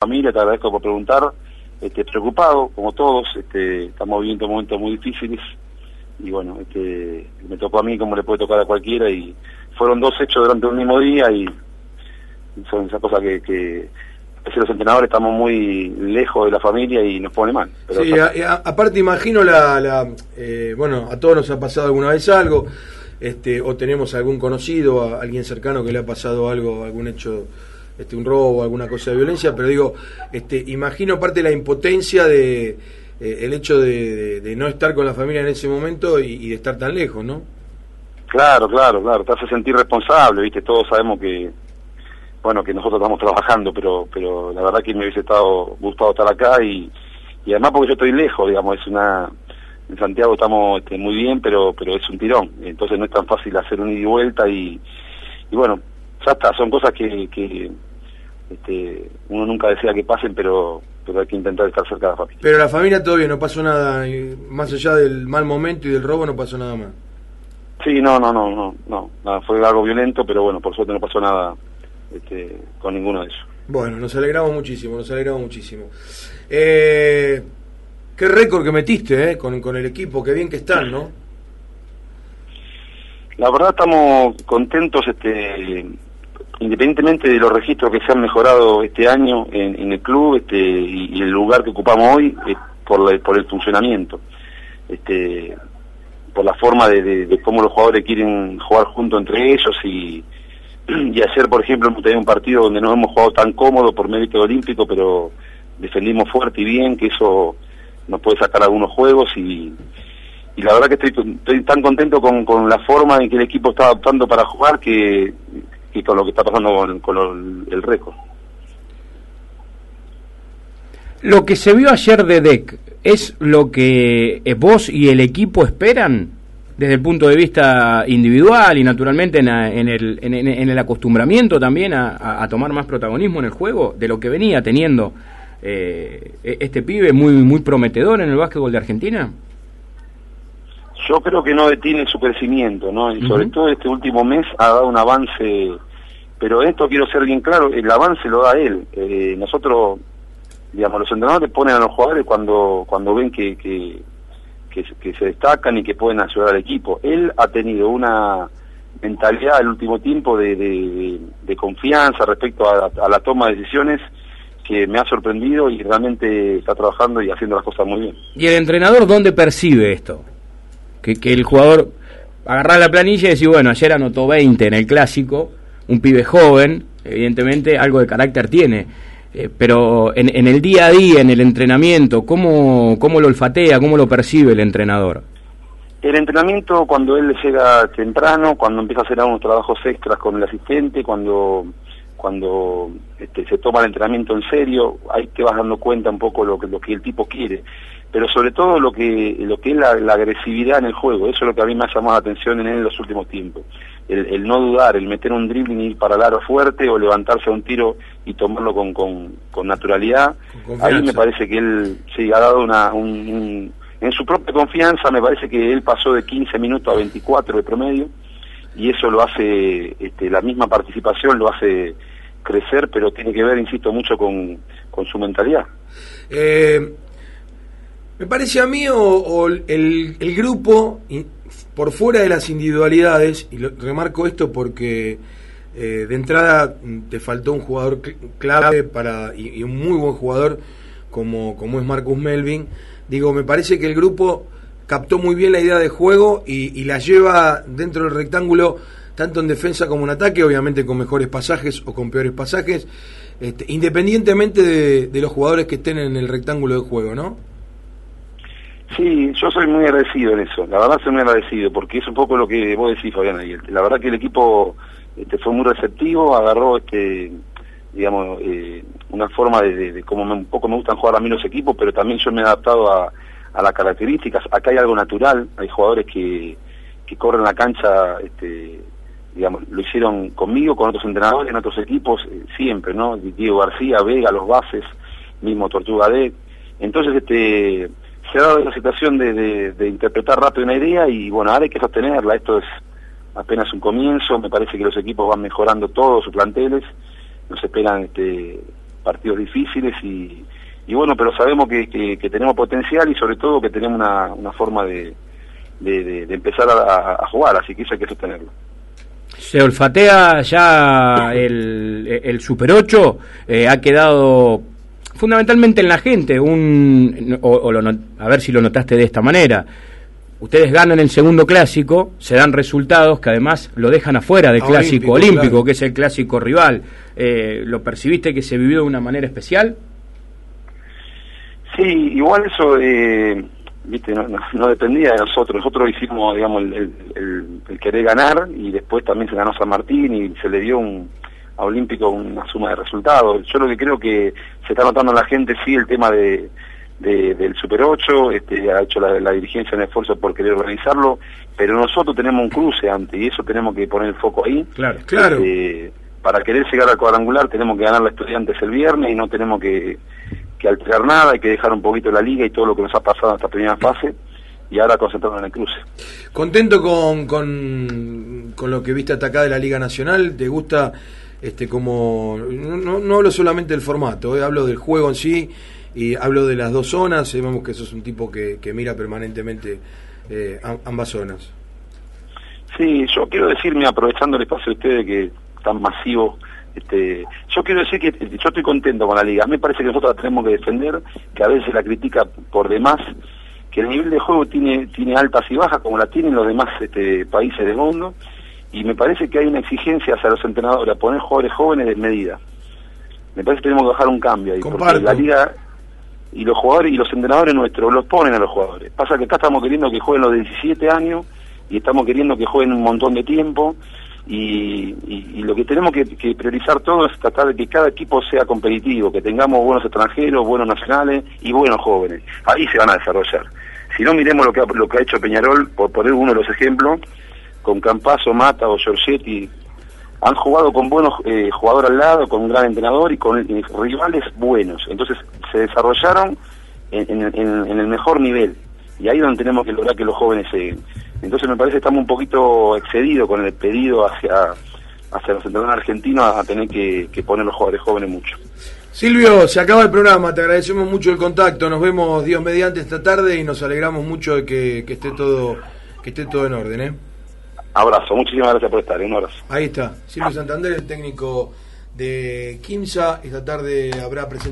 familia, te agradezco por preguntar, este, preocupado, como todos, este, estamos viviendo momentos muy difíciles y bueno, este, me tocó a mí como le puede tocar a cualquiera y fueron dos hechos durante un mismo día y son esas cosas que, que los entrenadores estamos muy lejos de la familia y nos pone mal. sí, aparte imagino la, la eh, bueno, a todos nos ha pasado alguna vez algo, este, o tenemos algún conocido, a alguien cercano que le ha pasado algo, algún hecho este, un robo, alguna cosa de violencia, pero digo, este, imagino parte de la impotencia de eh, el hecho de, no estar con la familia en ese momento y, de estar tan lejos, ¿no? Claro, claro, claro, te hace sentir responsable, viste, todos sabemos que, bueno, que nosotros estamos trabajando, pero, pero la verdad que me hubiese estado, gustado estar acá y, y además porque yo estoy lejos, digamos, es una, en Santiago estamos este, muy bien, pero, pero es un tirón, entonces no es tan fácil hacer un ida y vuelta y, y bueno, ya está, son cosas que, que este, uno nunca desea que pasen, pero, pero hay que intentar estar cerca de la familia. Pero la familia todavía no pasó nada, más allá del mal momento y del robo no pasó nada más. Sí, no, no, no, no, no, nada, fue algo violento, pero bueno, por suerte no pasó nada este, con ninguno de ellos. Bueno, nos alegramos muchísimo, nos alegramos muchísimo. Eh, qué récord que metiste eh, con, con el equipo, qué bien que están, ¿no? La verdad estamos contentos, este independientemente de los registros que se han mejorado este año en, el club este, y, el lugar que ocupamos hoy eh, por, el funcionamiento, este, por la forma de, cómo los jugadores quieren jugar juntos entre ellos y, y hacer, por ejemplo, hemos tenido un partido donde no hemos jugado tan cómodo por mérito olímpico, pero defendimos fuerte y bien, que eso nos puede sacar algunos juegos y, la verdad que estoy, estoy tan contento con, con la forma en que el equipo está adaptando para jugar que y con lo que está pasando con, el récord. Lo que se vio ayer de DEC, ¿es lo que vos y el equipo esperan desde el punto de vista individual y naturalmente en, el, en, el, acostumbramiento también a, tomar más protagonismo en el juego de lo que venía teniendo eh, e-, este pibe muy, muy prometedor en el básquetbol de Argentina? Yo creo que no detiene su crecimiento, ¿no? Y sobre todo este último mes ha dado un avance, pero esto quiero ser bien claro, el avance lo da él. Eh, nosotros, digamos, los entrenadores ponen a los jugadores cuando cuando ven que, que, que, se destacan y que pueden ayudar al equipo. Él ha tenido una mentalidad el último tiempo de, de, confianza respecto a, a la toma de decisiones que me ha sorprendido y realmente está trabajando y haciendo las cosas muy bien. ¿Y el entrenador dónde percibe esto? Que, que el jugador agarrar la planilla y decir, bueno, ayer anotó 20 en el clásico, un pibe joven, evidentemente algo de carácter tiene, eh, pero en, en, el día a día, en el entrenamiento, ¿cómo, ¿cómo lo olfatea, cómo lo percibe el entrenador? El entrenamiento cuando él llega temprano, cuando empieza a hacer algunos trabajos extras con el asistente, cuando cuando este, se toma el entrenamiento en serio, ahí te vas dando cuenta un poco lo que, lo que el tipo quiere pero sobre todo lo que lo que es la, agresividad en el juego, eso es lo que a mí me ha llamado la atención en él en los últimos tiempos. El, no dudar, el meter un dribbling y ir para el aro fuerte o levantarse a un tiro y tomarlo con, con, con naturalidad. Ahí me parece que él sí ha dado una, un, en su propia confianza, me parece que él pasó de 15 minutos a 24 de promedio y eso lo hace, este, la misma participación lo hace crecer, pero tiene que ver, insisto, mucho con, con su mentalidad. Eh, me parece a mí o, el, grupo, por fuera de las individualidades, y remarco esto porque eh, de entrada te faltó un jugador clave para y, un muy buen jugador como, como es Marcus Melvin, digo, me parece que el grupo captó muy bien la idea de juego y, la lleva dentro del rectángulo tanto en defensa como en ataque, obviamente con mejores pasajes o con peores pasajes, este, independientemente de, de los jugadores que estén en el rectángulo de juego, ¿no? Sí, yo soy muy agradecido en eso, la verdad soy muy agradecido, porque es un poco lo que vos decís, Fabián, la verdad que el equipo este, fue muy receptivo, agarró este digamos eh, una forma de, de, como un poco me gustan jugar a mí los equipos, pero también yo me he adaptado a, a las características, acá hay algo natural, hay jugadores que, que corren la cancha, este, digamos, lo hicieron conmigo, con otros entrenadores, en otros equipos, eh, siempre, ¿no? Diego García, Vega, los bases, mismo Tortuga D, entonces este se ha dado esa situación de, de, interpretar rápido una idea y bueno, ahora hay que sostenerla. Esto es apenas un comienzo, me parece que los equipos van mejorando todos sus planteles, nos esperan este, partidos difíciles y, bueno, pero sabemos que, tenemos potencial y sobre todo que tenemos una, una forma de, empezar a, jugar, así que eso hay que sostenerlo. Se olfatea ya el, el Super 8, eh, ha quedado fundamentalmente en la gente, un, o, a ver si lo notaste de esta manera. Ustedes ganan el segundo clásico, se dan resultados que además lo dejan afuera del clásico olímpico, que es el clásico rival. Eh, ¿Lo percibiste que se vivió de una manera especial? Sí, igual eso, eh, viste, no, dependía de nosotros. Nosotros hicimos, digamos, el, el, querer ganar y después también se ganó San Martín y se le dio un, a Olímpico una suma de resultados. Yo lo que creo que se está notando en la gente, sí, el tema de, del Super 8, este, ha hecho la, dirigencia un esfuerzo por querer organizarlo, pero nosotros tenemos un cruce antes y eso tenemos que poner el foco ahí. Claro, claro. Este, para querer llegar al cuadrangular tenemos que ganar a estudiantes el viernes y no tenemos que que alterar nada, hay que dejar un poquito la liga y todo lo que nos ha pasado en esta primera fase y ahora concentrarnos en el cruce. ¿Contento con, con, con lo que viste hasta acá de la Liga Nacional? ¿Te gusta este como no, no hablo solamente del formato, eh, hablo del juego en sí y hablo de las dos zonas, vemos que sos un tipo que, que mira permanentemente eh, ambas zonas. Sí, yo quiero decirme, aprovechando el espacio de ustedes que tan masivo este, yo quiero decir que yo estoy contento con la liga. A mí me parece que nosotros la tenemos que defender, que a veces la critica por demás, que el nivel de juego tiene, tiene altas y bajas como la tienen los demás este, países del mundo, y me parece que hay una exigencia hacia los entrenadores a poner jugadores jóvenes de medida. Me parece que tenemos que bajar un cambio ahí, porque la liga y los jugadores y los entrenadores nuestros los ponen a los jugadores. Pasa que acá estamos queriendo que jueguen los 17 años y estamos queriendo que jueguen un montón de tiempo y, lo que tenemos que, priorizar todo es tratar de que cada equipo sea competitivo, que tengamos buenos extranjeros, buenos nacionales y buenos jóvenes. Ahí se van a desarrollar. Si no, miremos lo que ha, lo que ha hecho Peñarol, por poner uno de los ejemplos, con Campazo, Mata o Giorgetti, han jugado con buenos eh, jugadores al lado, con un gran entrenador y con eh, rivales buenos. Entonces se desarrollaron en, en el mejor nivel. Y ahí es donde tenemos que lograr que los jóvenes se entonces me parece que estamos un poquito excedidos con el pedido hacia, hacia los entrenadores argentinos a, tener que, poner los jugadores jóvenes mucho. Silvio, se acaba el programa, te agradecemos mucho el contacto, nos vemos Dios mediante esta tarde y nos alegramos mucho de que, esté todo que esté todo en orden, ¿eh? Abrazo, muchísimas gracias por estar, un abrazo. Ahí está, Silvio Santander, el técnico de Quimsa, esta tarde habrá presentado